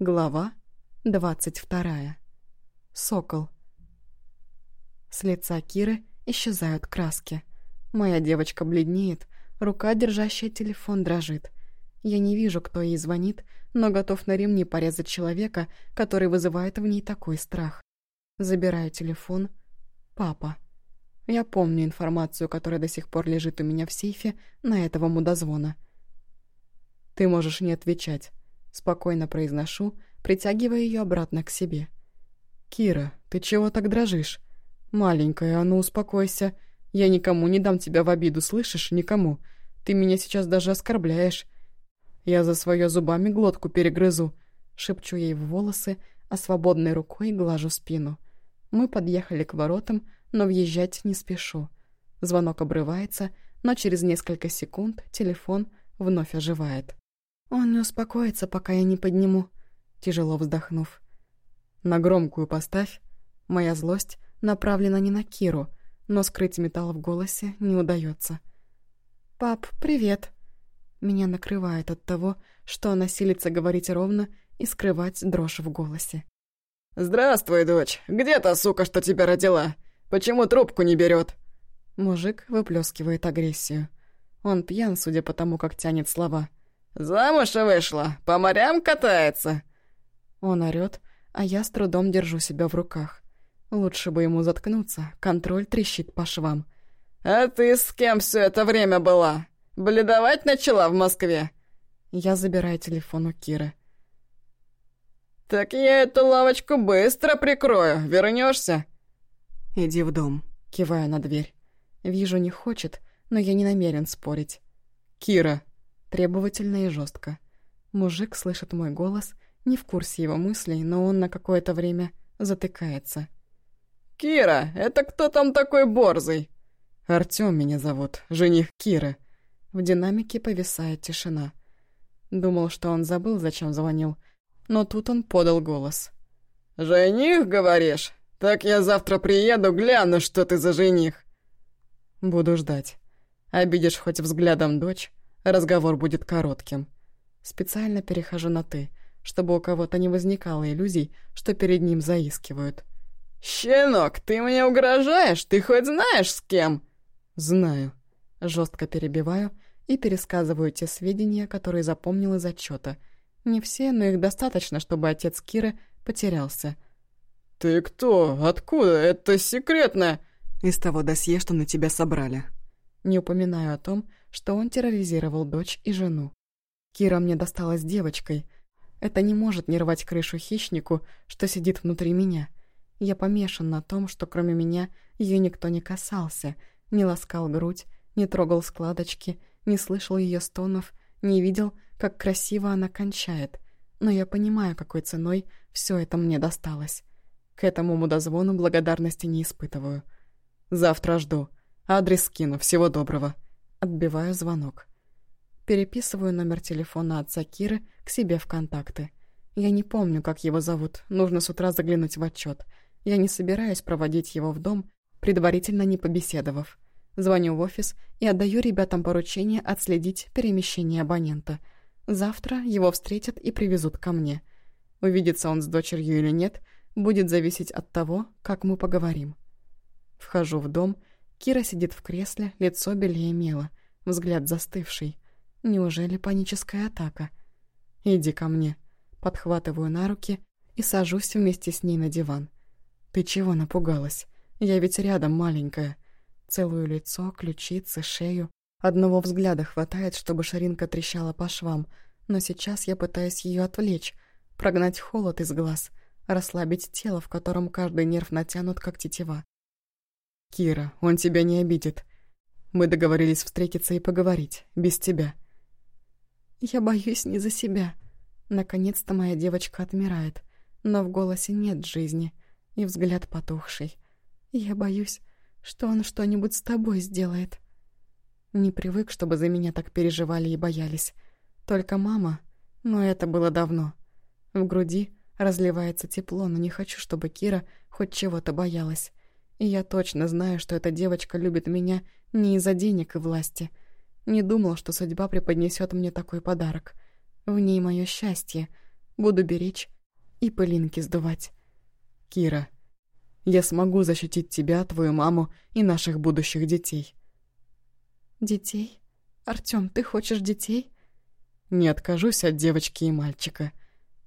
Глава двадцать вторая. Сокол. С лица Киры исчезают краски. Моя девочка бледнеет, рука, держащая телефон, дрожит. Я не вижу, кто ей звонит, но готов на ремни порезать человека, который вызывает в ней такой страх. Забираю телефон. Папа. Я помню информацию, которая до сих пор лежит у меня в сейфе на этого мудозвона. Ты можешь не отвечать. Спокойно произношу, притягивая ее обратно к себе. «Кира, ты чего так дрожишь? Маленькая, а ну успокойся. Я никому не дам тебя в обиду, слышишь? Никому. Ты меня сейчас даже оскорбляешь. Я за свое зубами глотку перегрызу». Шепчу ей в волосы, а свободной рукой глажу спину. Мы подъехали к воротам, но въезжать не спешу. Звонок обрывается, но через несколько секунд телефон вновь оживает. «Он не успокоится, пока я не подниму», тяжело вздохнув. «На громкую поставь». Моя злость направлена не на Киру, но скрыть металл в голосе не удается. «Пап, привет!» Меня накрывает от того, что она силится говорить ровно и скрывать дрожь в голосе. «Здравствуй, дочь! Где та сука, что тебя родила? Почему трубку не берет? Мужик выплескивает агрессию. Он пьян, судя по тому, как тянет слова. «Замуж вышла, по морям катается!» Он орёт, а я с трудом держу себя в руках. Лучше бы ему заткнуться, контроль трещит по швам. «А ты с кем все это время была? Бледовать начала в Москве?» Я забираю телефон у Киры. «Так я эту лавочку быстро прикрою, вернешься? «Иди в дом», кивая на дверь. Вижу, не хочет, но я не намерен спорить. «Кира, Требовательно и жестко. Мужик слышит мой голос, не в курсе его мыслей, но он на какое-то время затыкается. «Кира, это кто там такой борзый?» «Артём меня зовут, жених Киры». В динамике повисает тишина. Думал, что он забыл, зачем звонил, но тут он подал голос. «Жених, говоришь? Так я завтра приеду, гляну, что ты за жених». «Буду ждать. Обидишь хоть взглядом дочь, Разговор будет коротким. Специально перехожу на «ты», чтобы у кого-то не возникало иллюзий, что перед ним заискивают. «Щенок, ты мне угрожаешь? Ты хоть знаешь, с кем?» «Знаю». Жестко перебиваю и пересказываю те сведения, которые запомнил из отчета. Не все, но их достаточно, чтобы отец Киры потерялся. «Ты кто? Откуда? Это секретно!» «Из того досье, что на тебя собрали». Не упоминаю о том, что он терроризировал дочь и жену. Кира мне досталась девочкой. Это не может не рвать крышу хищнику, что сидит внутри меня. Я помешан на том, что кроме меня ее никто не касался, не ласкал грудь, не трогал складочки, не слышал ее стонов, не видел, как красиво она кончает. Но я понимаю, какой ценой все это мне досталось. К этому мудозвону благодарности не испытываю. Завтра жду. Адрес скину. Всего доброго. Отбиваю звонок. Переписываю номер телефона отца Киры к себе в контакты. Я не помню, как его зовут, нужно с утра заглянуть в отчет. Я не собираюсь проводить его в дом, предварительно не побеседовав. Звоню в офис и отдаю ребятам поручение отследить перемещение абонента. Завтра его встретят и привезут ко мне. Увидится он с дочерью или нет, будет зависеть от того, как мы поговорим. Вхожу в дом Кира сидит в кресле, лицо белее мела, взгляд застывший. Неужели паническая атака? «Иди ко мне». Подхватываю на руки и сажусь вместе с ней на диван. «Ты чего напугалась? Я ведь рядом маленькая». Целую лицо, ключицы, шею. Одного взгляда хватает, чтобы ширинка трещала по швам, но сейчас я пытаюсь ее отвлечь, прогнать холод из глаз, расслабить тело, в котором каждый нерв натянут, как тетива. «Кира, он тебя не обидит. Мы договорились встретиться и поговорить, без тебя». «Я боюсь не за себя». Наконец-то моя девочка отмирает, но в голосе нет жизни и взгляд потухший. «Я боюсь, что он что-нибудь с тобой сделает». Не привык, чтобы за меня так переживали и боялись. Только мама, но это было давно. В груди разливается тепло, но не хочу, чтобы Кира хоть чего-то боялась. И я точно знаю, что эта девочка любит меня не из-за денег и власти. Не думал, что судьба преподнесет мне такой подарок. В ней мое счастье. буду беречь и пылинки сдувать. Кира, я смогу защитить тебя, твою маму и наших будущих детей. Детей? Артём, ты хочешь детей? Не откажусь от девочки и мальчика.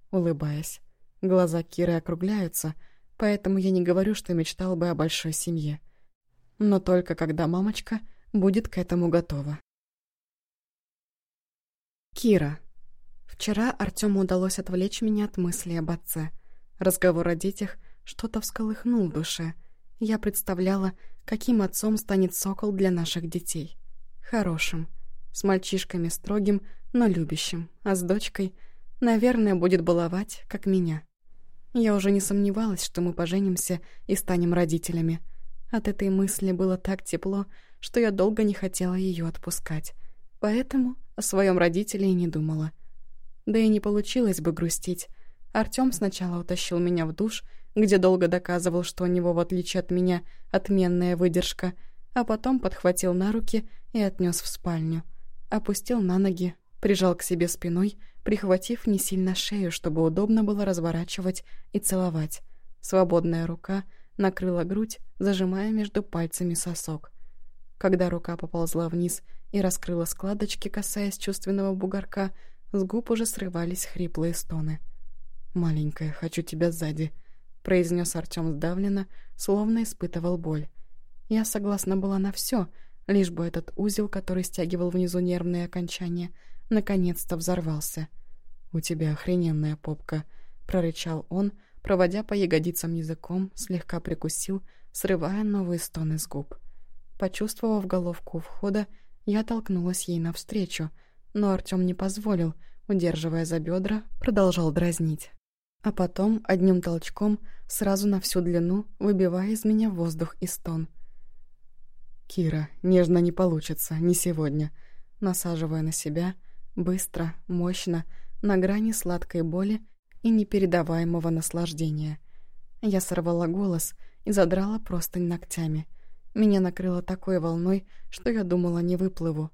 Улыбаясь. Глаза Киры округляются, поэтому я не говорю, что мечтал бы о большой семье. Но только когда мамочка будет к этому готова. Кира. Вчера Артему удалось отвлечь меня от мыслей об отце. Разговор о детях что-то всколыхнул в душе. Я представляла, каким отцом станет сокол для наших детей. Хорошим. С мальчишками строгим, но любящим. А с дочкой, наверное, будет баловать, как меня. Я уже не сомневалась, что мы поженимся и станем родителями. От этой мысли было так тепло, что я долго не хотела ее отпускать. Поэтому о своем родителе и не думала. Да и не получилось бы грустить. Артём сначала утащил меня в душ, где долго доказывал, что у него, в отличие от меня, отменная выдержка, а потом подхватил на руки и отнес в спальню. Опустил на ноги, прижал к себе спиной, прихватив не сильно шею, чтобы удобно было разворачивать и целовать. Свободная рука накрыла грудь, зажимая между пальцами сосок. Когда рука поползла вниз и раскрыла складочки, касаясь чувственного бугорка, с губ уже срывались хриплые стоны. «Маленькая, хочу тебя сзади», — произнес Артем сдавленно, словно испытывал боль. Я согласна была на все, лишь бы этот узел, который стягивал внизу нервные окончания, наконец-то взорвался. «У тебя охрененная попка», — прорычал он, проводя по ягодицам языком, слегка прикусил, срывая новые стоны с губ. Почувствовав головку входа, я толкнулась ей навстречу, но Артём не позволил, удерживая за бедра, продолжал дразнить. А потом, одним толчком, сразу на всю длину, выбивая из меня воздух и стон. «Кира, нежно не получится, не сегодня», насаживая на себя, быстро, мощно, на грани сладкой боли и непередаваемого наслаждения. Я сорвала голос и задрала простынь ногтями — меня накрыло такой волной, что я думала, не выплыву.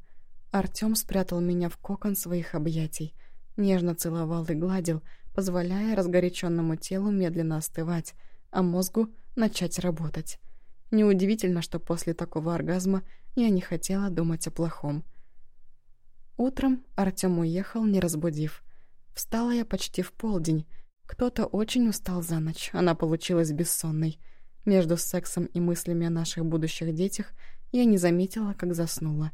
Артём спрятал меня в кокон своих объятий, нежно целовал и гладил, позволяя разгоряченному телу медленно остывать, а мозгу начать работать. Неудивительно, что после такого оргазма я не хотела думать о плохом. Утром Артём уехал, не разбудив. Встала я почти в полдень. Кто-то очень устал за ночь, она получилась бессонной. Между сексом и мыслями о наших будущих детях я не заметила, как заснула.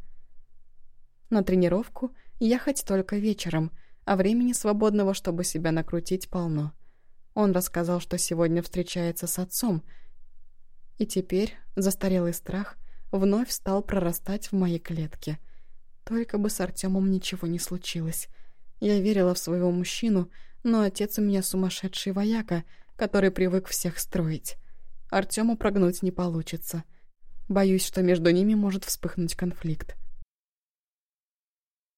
На тренировку ехать только вечером, а времени свободного, чтобы себя накрутить, полно. Он рассказал, что сегодня встречается с отцом, и теперь застарелый страх вновь стал прорастать в моей клетке. Только бы с Артемом ничего не случилось. Я верила в своего мужчину, но отец у меня сумасшедший вояка, который привык всех строить. Артему прогнуть не получится. Боюсь, что между ними может вспыхнуть конфликт.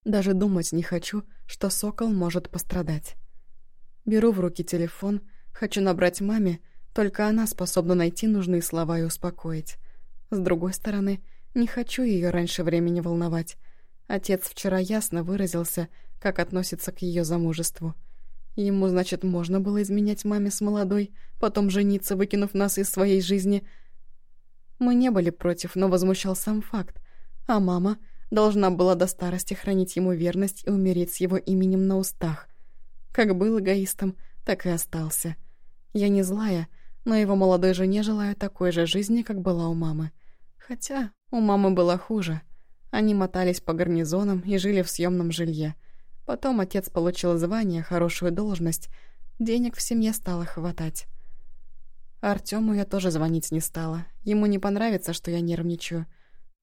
Даже думать не хочу, что Сокол может пострадать. Беру в руки телефон, хочу набрать маме, только она способна найти нужные слова и успокоить. С другой стороны, не хочу ее раньше времени волновать. Отец вчера ясно выразился, как относится к ее замужеству. Ему, значит, можно было изменять маме с молодой, потом жениться, выкинув нас из своей жизни. Мы не были против, но возмущал сам факт. А мама должна была до старости хранить ему верность и умереть с его именем на устах. Как был эгоистом, так и остался. Я не злая, но его молодой жене желаю такой же жизни, как была у мамы. Хотя у мамы было хуже. Они мотались по гарнизонам и жили в съемном жилье. Потом отец получил звание, хорошую должность. Денег в семье стало хватать. Артему я тоже звонить не стала. Ему не понравится, что я нервничаю.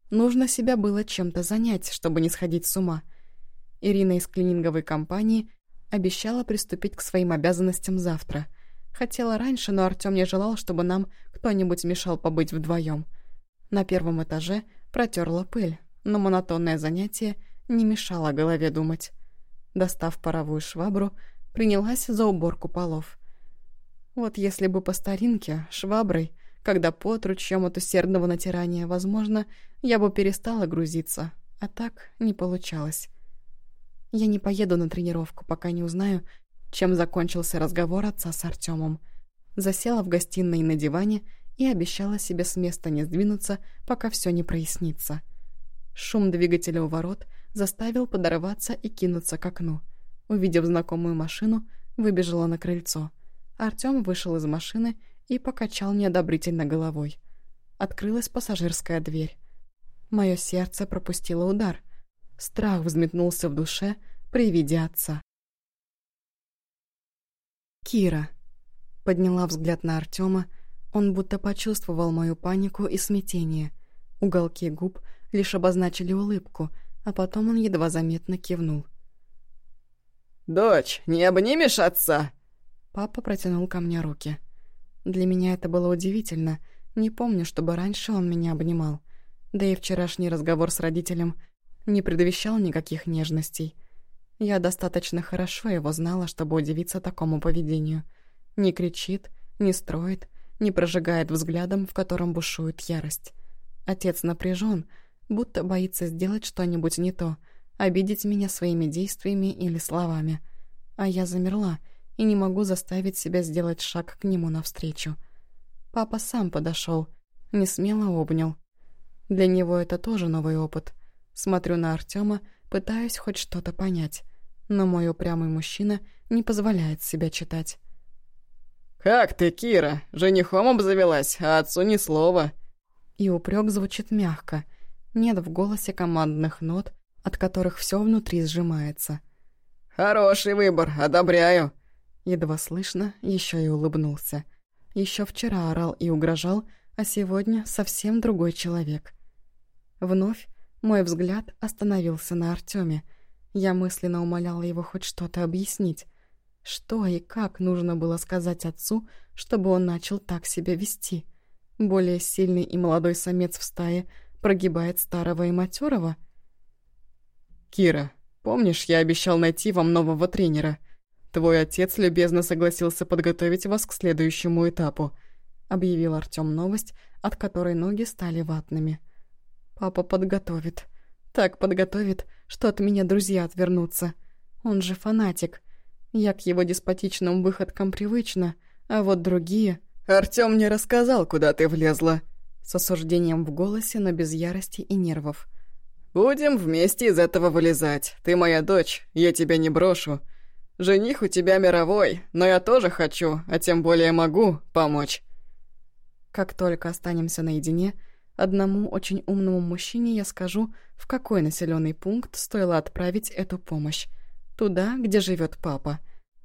Нужно себя было чем-то занять, чтобы не сходить с ума. Ирина из клининговой компании обещала приступить к своим обязанностям завтра. Хотела раньше, но Артём не желал, чтобы нам кто-нибудь мешал побыть вдвоем. На первом этаже протерла пыль, но монотонное занятие не мешало голове думать. Достав паровую швабру, принялась за уборку полов. Вот если бы по старинке, шваброй, когда пот ручьем от усердного натирания, возможно, я бы перестала грузиться, а так не получалось. Я не поеду на тренировку, пока не узнаю, чем закончился разговор отца с Артемом. Засела в гостиной на диване и обещала себе с места не сдвинуться, пока все не прояснится. Шум двигателя у ворот заставил подорваться и кинуться к окну. Увидев знакомую машину, выбежала на крыльцо. Артем вышел из машины и покачал неодобрительно головой. Открылась пассажирская дверь. Мое сердце пропустило удар. Страх взметнулся в душе при виде отца. Кира. Подняла взгляд на Артема. Он будто почувствовал мою панику и смятение. Уголки губ лишь обозначили улыбку, а потом он едва заметно кивнул. «Дочь, не обнимешь отца?» Папа протянул ко мне руки. Для меня это было удивительно. Не помню, чтобы раньше он меня обнимал. Да и вчерашний разговор с родителем не предвещал никаких нежностей. Я достаточно хорошо его знала, чтобы удивиться такому поведению. Не кричит, не строит, не прожигает взглядом, в котором бушует ярость. Отец напряжен, будто боится сделать что-нибудь не то, обидеть меня своими действиями или словами. А я замерла и не могу заставить себя сделать шаг к нему навстречу. Папа сам подошел, не смело обнял. Для него это тоже новый опыт. Смотрю на Артема, пытаюсь хоть что-то понять, но мой упрямый мужчина не позволяет себя читать. «Как ты, Кира? Женихом обзавелась, а отцу ни слова». И упрек звучит мягко. Нет в голосе командных нот, от которых все внутри сжимается. «Хороший выбор, одобряю». Едва слышно, еще и улыбнулся. Еще вчера орал и угрожал, а сегодня совсем другой человек. Вновь мой взгляд остановился на Артеме. Я мысленно умоляла его хоть что-то объяснить. Что и как нужно было сказать отцу, чтобы он начал так себя вести? Более сильный и молодой самец в стае прогибает старого и матерого? «Кира, помнишь, я обещал найти вам нового тренера? Твой отец любезно согласился подготовить вас к следующему этапу», объявил Артём новость, от которой ноги стали ватными. «Папа подготовит. Так подготовит, что от меня друзья отвернутся. Он же фанатик. Я к его деспотичным выходкам привычна, а вот другие...» «Артём мне рассказал, куда ты влезла», с осуждением в голосе, но без ярости и нервов. «Будем вместе из этого вылезать. Ты моя дочь, я тебя не брошу. Жених у тебя мировой, но я тоже хочу, а тем более могу помочь». Как только останемся наедине, одному очень умному мужчине я скажу, в какой населенный пункт стоило отправить эту помощь. Туда, где живет папа.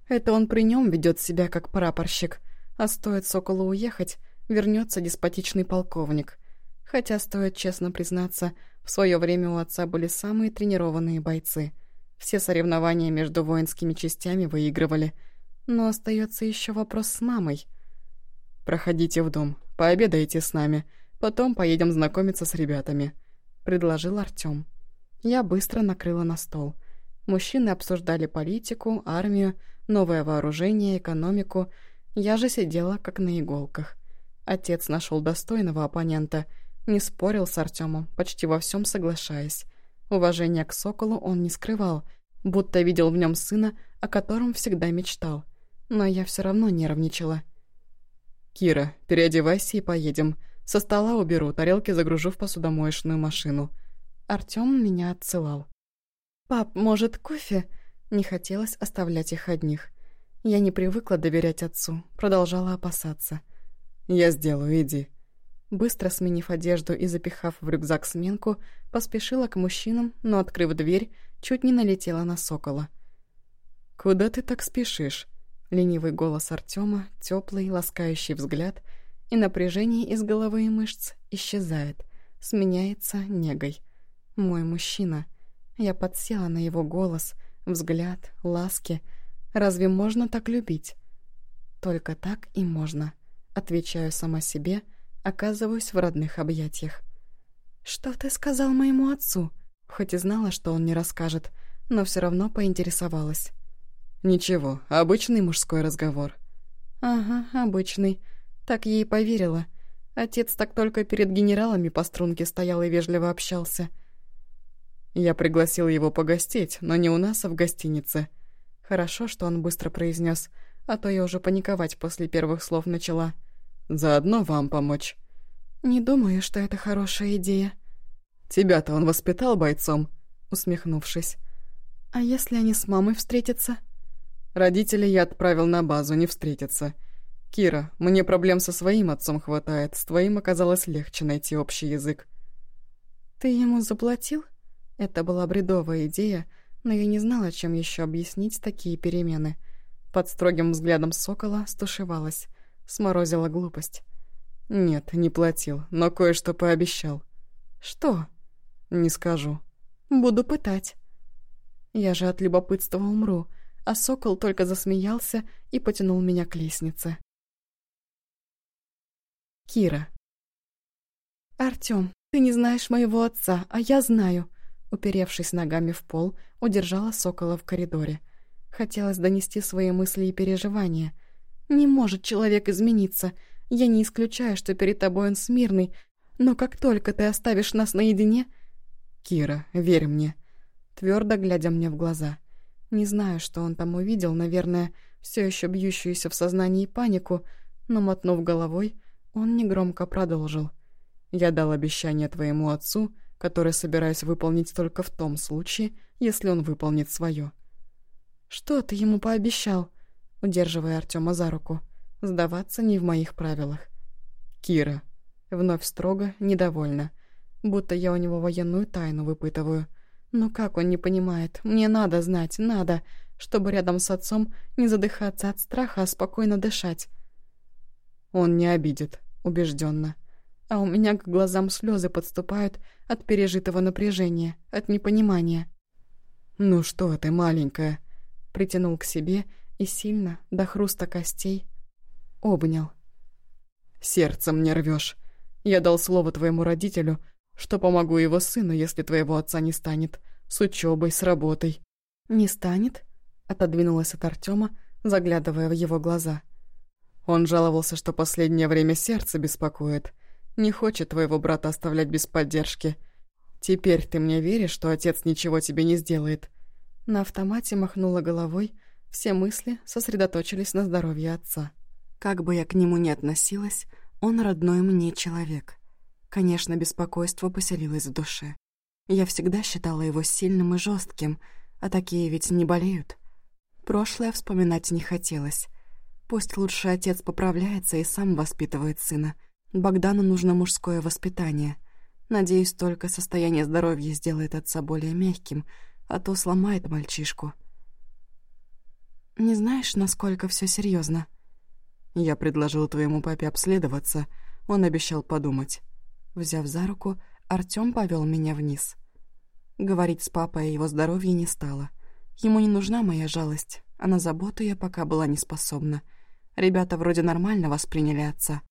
Это он при нем ведет себя как прапорщик, а стоит Соколу уехать, вернется деспотичный полковник. Хотя, стоит честно признаться, в свое время у отца были самые тренированные бойцы. Все соревнования между воинскими частями выигрывали. Но остается еще вопрос с мамой. «Проходите в дом, пообедайте с нами, потом поедем знакомиться с ребятами», — предложил Артём. Я быстро накрыла на стол. Мужчины обсуждали политику, армию, новое вооружение, экономику. Я же сидела как на иголках. Отец нашел достойного оппонента — не спорил с Артемом, почти во всем соглашаясь. Уважение к Соколу он не скрывал, будто видел в нем сына, о котором всегда мечтал. Но я все равно нервничала. «Кира, переодевайся и поедем. Со стола уберу, тарелки загружу в посудомоечную машину». Артем меня отсылал. «Пап, может, кофе?» Не хотелось оставлять их одних. Я не привыкла доверять отцу, продолжала опасаться. «Я сделаю, иди». Быстро сменив одежду и запихав в рюкзак сменку, поспешила к мужчинам, но, открыв дверь, чуть не налетела на сокола. «Куда ты так спешишь?» Ленивый голос Артема, теплый, ласкающий взгляд, и напряжение из головы и мышц исчезает, сменяется негой. Мой мужчина. Я подсела на его голос, взгляд, ласки. Разве можно так любить? Только так и можно. Отвечаю сама себе — оказываюсь в родных объятиях. «Что ты сказал моему отцу?» Хоть и знала, что он не расскажет, но все равно поинтересовалась. «Ничего, обычный мужской разговор». «Ага, обычный. Так ей поверила. Отец так только перед генералами по струнке стоял и вежливо общался». Я пригласил его погостить, но не у нас, а в гостинице. Хорошо, что он быстро произнес, а то я уже паниковать после первых слов начала. «Заодно вам помочь». «Не думаю, что это хорошая идея». «Тебя-то он воспитал бойцом?» усмехнувшись. «А если они с мамой встретятся?» «Родителей я отправил на базу, не встретятся. Кира, мне проблем со своим отцом хватает, с твоим оказалось легче найти общий язык». «Ты ему заплатил?» Это была бредовая идея, но я не знала, чем еще объяснить такие перемены. Под строгим взглядом сокола стушевалась, сморозила глупость. «Нет, не платил, но кое-что пообещал». «Что?» «Не скажу». Буду пытать. Я же от любопытства умру, а сокол только засмеялся и потянул меня к лестнице. Кира. «Артём, ты не знаешь моего отца, а я знаю», уперевшись ногами в пол, удержала сокола в коридоре. Хотелось донести свои мысли и переживания. «Не может человек измениться. Я не исключаю, что перед тобой он смирный, но как только ты оставишь нас наедине, «Кира, верь мне», твердо глядя мне в глаза. Не знаю, что он там увидел, наверное, все еще бьющуюся в сознании панику, но, мотнув головой, он негромко продолжил. «Я дал обещание твоему отцу, которое собираюсь выполнить только в том случае, если он выполнит свое. «Что ты ему пообещал?» Удерживая Артема за руку. «Сдаваться не в моих правилах». «Кира». Вновь строго, недовольна будто я у него военную тайну выпытываю. Но как он не понимает? Мне надо знать, надо, чтобы рядом с отцом не задыхаться от страха, а спокойно дышать. Он не обидит, убежденно. А у меня к глазам слезы подступают от пережитого напряжения, от непонимания. «Ну что ты, маленькая?» Притянул к себе и сильно, до хруста костей, обнял. «Сердцем не рвешь. Я дал слово твоему родителю, что помогу его сыну, если твоего отца не станет. С учебой, с работой». «Не станет?» — отодвинулась от Артема, заглядывая в его глаза. Он жаловался, что последнее время сердце беспокоит. Не хочет твоего брата оставлять без поддержки. Теперь ты мне веришь, что отец ничего тебе не сделает?» На автомате махнула головой, все мысли сосредоточились на здоровье отца. Как бы я к нему ни относилась, он родной мне человек. Конечно, беспокойство поселилось в душе. Я всегда считала его сильным и жестким, а такие ведь не болеют. Прошлое вспоминать не хотелось. Пусть лучше отец поправляется и сам воспитывает сына. Богдану нужно мужское воспитание. Надеюсь, только состояние здоровья сделает отца более мягким, а то сломает мальчишку. Не знаешь, насколько все серьезно? Я предложил твоему папе обследоваться, он обещал подумать. Взяв за руку, Артём повёл меня вниз. Говорить с папой о его здоровье не стало. Ему не нужна моя жалость, а на заботу я пока была не способна. Ребята вроде нормально восприняли отца.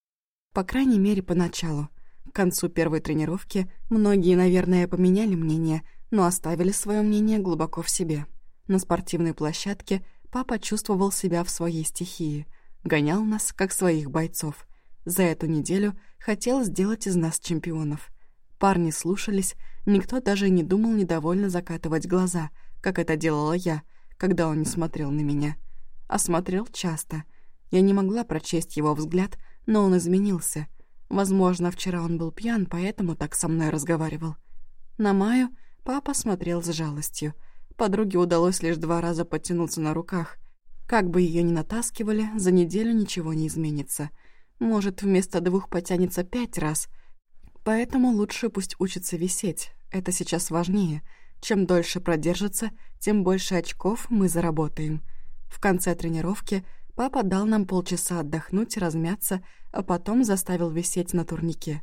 По крайней мере, поначалу. К концу первой тренировки многие, наверное, поменяли мнение, но оставили свое мнение глубоко в себе. На спортивной площадке папа чувствовал себя в своей стихии, гонял нас, как своих бойцов. За эту неделю хотел сделать из нас чемпионов. Парни слушались, никто даже не думал недовольно закатывать глаза, как это делала я, когда он не смотрел на меня. А смотрел часто. Я не могла прочесть его взгляд, но он изменился. Возможно, вчера он был пьян, поэтому так со мной разговаривал. На Маю папа смотрел с жалостью. Подруге удалось лишь два раза подтянуться на руках. Как бы ее ни натаскивали, за неделю ничего не изменится — может, вместо двух потянется пять раз. Поэтому лучше пусть учится висеть. Это сейчас важнее. Чем дольше продержится, тем больше очков мы заработаем. В конце тренировки папа дал нам полчаса отдохнуть, размяться, а потом заставил висеть на турнике.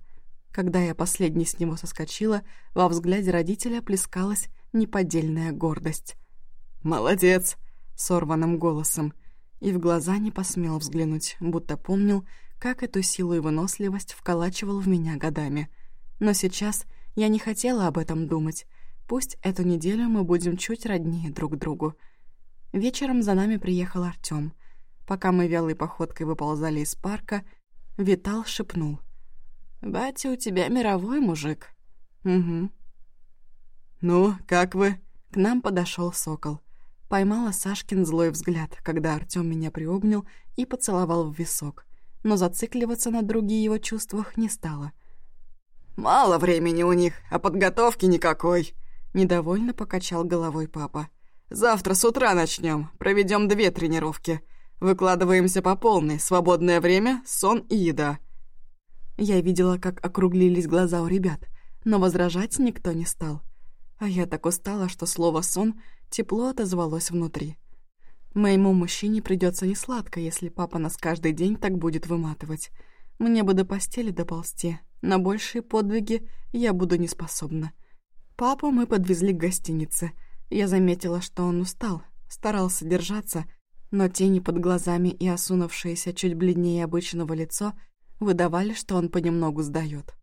Когда я последней с него соскочила, во взгляде родителя плескалась неподдельная гордость. «Молодец!» — сорванным голосом. И в глаза не посмел взглянуть, будто помнил, как эту силу и выносливость вколачивал в меня годами. Но сейчас я не хотела об этом думать. Пусть эту неделю мы будем чуть роднее друг другу. Вечером за нами приехал Артём. Пока мы вялой походкой выползали из парка, Витал шепнул. «Батя, у тебя мировой мужик». «Угу». «Ну, как вы?» К нам подошел сокол. Поймала Сашкин злой взгляд, когда Артём меня приобнял и поцеловал в висок, но зацикливаться на другие его чувствах не стала. «Мало времени у них, а подготовки никакой», — недовольно покачал головой папа. «Завтра с утра начнем, проведем две тренировки. Выкладываемся по полной, свободное время, сон и еда». Я видела, как округлились глаза у ребят, но возражать никто не стал. А я так устала, что слово «сон» тепло отозвалось внутри. Моему мужчине придется несладко, если папа нас каждый день так будет выматывать. Мне бы до постели доползти, на большие подвиги я буду не способна. Папу мы подвезли к гостинице. Я заметила, что он устал, старался держаться, но тени под глазами и осунувшееся чуть бледнее обычного лицо выдавали, что он понемногу сдаёт.